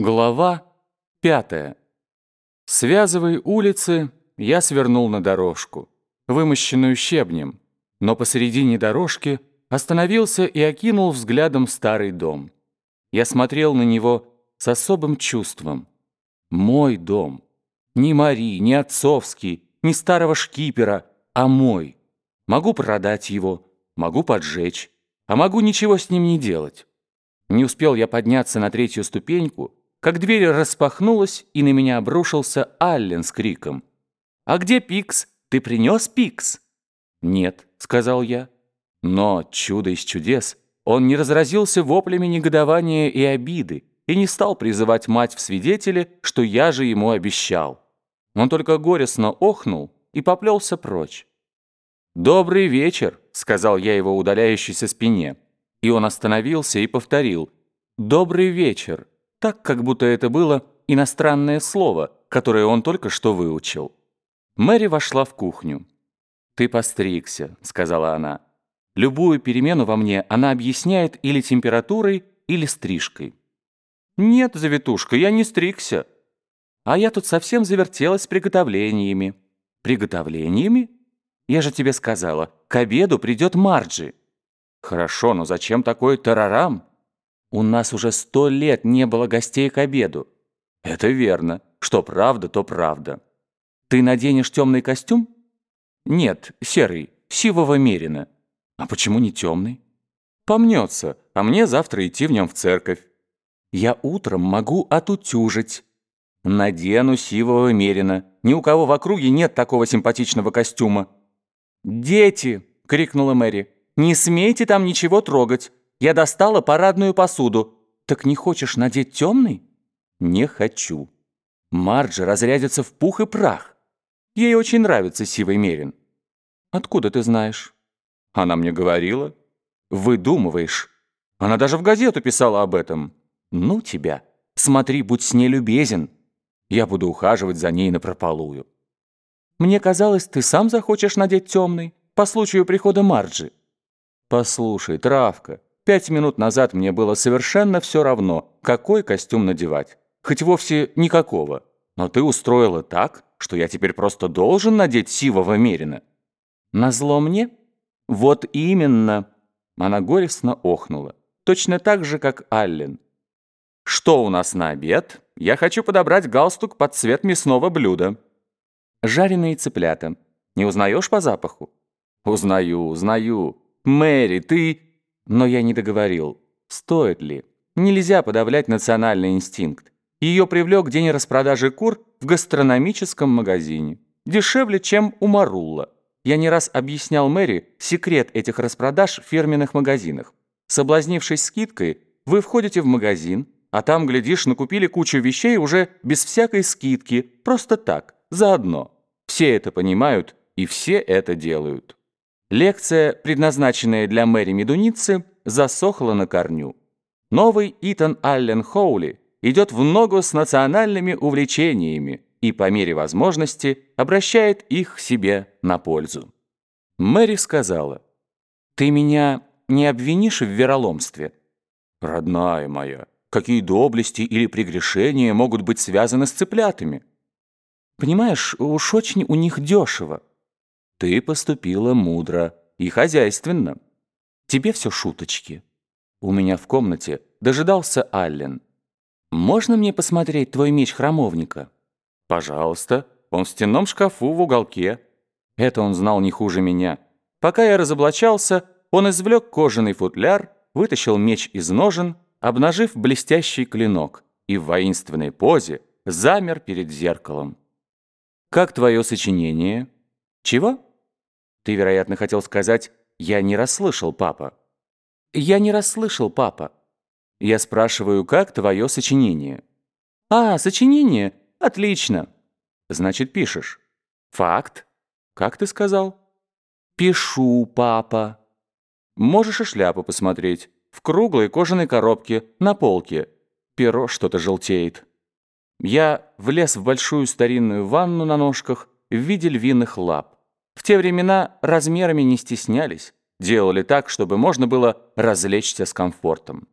Глава пятая. Связывая улицы, я свернул на дорожку, вымощенную щебнем, но посередине дорожки остановился и окинул взглядом старый дом. Я смотрел на него с особым чувством. Мой дом. Не Мари, не отцовский, не старого шкипера, а мой. Могу продать его, могу поджечь, а могу ничего с ним не делать. Не успел я подняться на третью ступеньку, как дверь распахнулась, и на меня обрушился Аллен с криком. «А где Пикс? Ты принес Пикс?» «Нет», — сказал я. Но, чудо из чудес, он не разразился воплями негодования и обиды и не стал призывать мать в свидетели, что я же ему обещал. Он только горестно охнул и поплелся прочь. «Добрый вечер», — сказал я его удаляющейся спине. И он остановился и повторил «Добрый вечер» так, как будто это было иностранное слово, которое он только что выучил. Мэри вошла в кухню. «Ты постригся», — сказала она. «Любую перемену во мне она объясняет или температурой, или стрижкой». «Нет, завитушка, я не стригся». «А я тут совсем завертелась приготовлениями». «Приготовлениями? Я же тебе сказала, к обеду придет Марджи». «Хорошо, но зачем такой тарарам?» У нас уже сто лет не было гостей к обеду. Это верно. Что правда, то правда. Ты наденешь темный костюм? Нет, серый, сивого мерина. А почему не темный? Помнется, а мне завтра идти в нем в церковь. Я утром могу отутюжить. Надену сивого мерина. Ни у кого в округе нет такого симпатичного костюма. «Дети!» — крикнула Мэри. «Не смейте там ничего трогать. Я достала парадную посуду. Так не хочешь надеть темный? Не хочу. Марджи разрядится в пух и прах. Ей очень нравится сивый мерин. Откуда ты знаешь? Она мне говорила. Выдумываешь. Она даже в газету писала об этом. Ну тебя. Смотри, будь с ней любезен. Я буду ухаживать за ней напропалую. Мне казалось, ты сам захочешь надеть темный по случаю прихода Марджи. Послушай, травка, Пять минут назад мне было совершенно все равно, какой костюм надевать. Хоть вовсе никакого. Но ты устроила так, что я теперь просто должен надеть сивого мерина. Назло мне? Вот именно. Она горестно охнула. Точно так же, как Аллен. Что у нас на обед? Я хочу подобрать галстук под цвет мясного блюда. Жареные цыплята. Не узнаешь по запаху? Узнаю, узнаю. Мэри, ты... Но я не договорил. Стоит ли? Нельзя подавлять национальный инстинкт. Ее привлек день распродажи кур в гастрономическом магазине. Дешевле, чем у Марулла. Я не раз объяснял Мэри секрет этих распродаж в фирменных магазинах. Соблазнившись скидкой, вы входите в магазин, а там, глядишь, накупили кучу вещей уже без всякой скидки, просто так, заодно. Все это понимают и все это делают. Лекция, предназначенная для Мэри Медуницы, засохла на корню. Новый Итан Аллен Хоули идет в ногу с национальными увлечениями и по мере возможности обращает их себе на пользу. Мэри сказала, «Ты меня не обвинишь в вероломстве?» «Родная моя, какие доблести или прегрешения могут быть связаны с цыплятами?» «Понимаешь, уж очень у них дешево». Ты поступила мудро и хозяйственно. Тебе все шуточки. У меня в комнате дожидался Аллен. Можно мне посмотреть твой меч храмовника? Пожалуйста, он в стенном шкафу в уголке. Это он знал не хуже меня. Пока я разоблачался, он извлек кожаный футляр, вытащил меч из ножен, обнажив блестящий клинок, и в воинственной позе замер перед зеркалом. «Как твое сочинение?» «Чего?» «Ты, вероятно, хотел сказать, я не расслышал, папа». «Я не расслышал, папа». «Я спрашиваю, как твое сочинение?» «А, сочинение? Отлично». «Значит, пишешь». «Факт?» «Как ты сказал?» «Пишу, папа». «Можешь и шляпу посмотреть. В круглой кожаной коробке, на полке. Перо что-то желтеет». Я влез в большую старинную ванну на ножках в виде львиных лап. В те времена размерами не стеснялись, делали так, чтобы можно было развлечься с комфортом.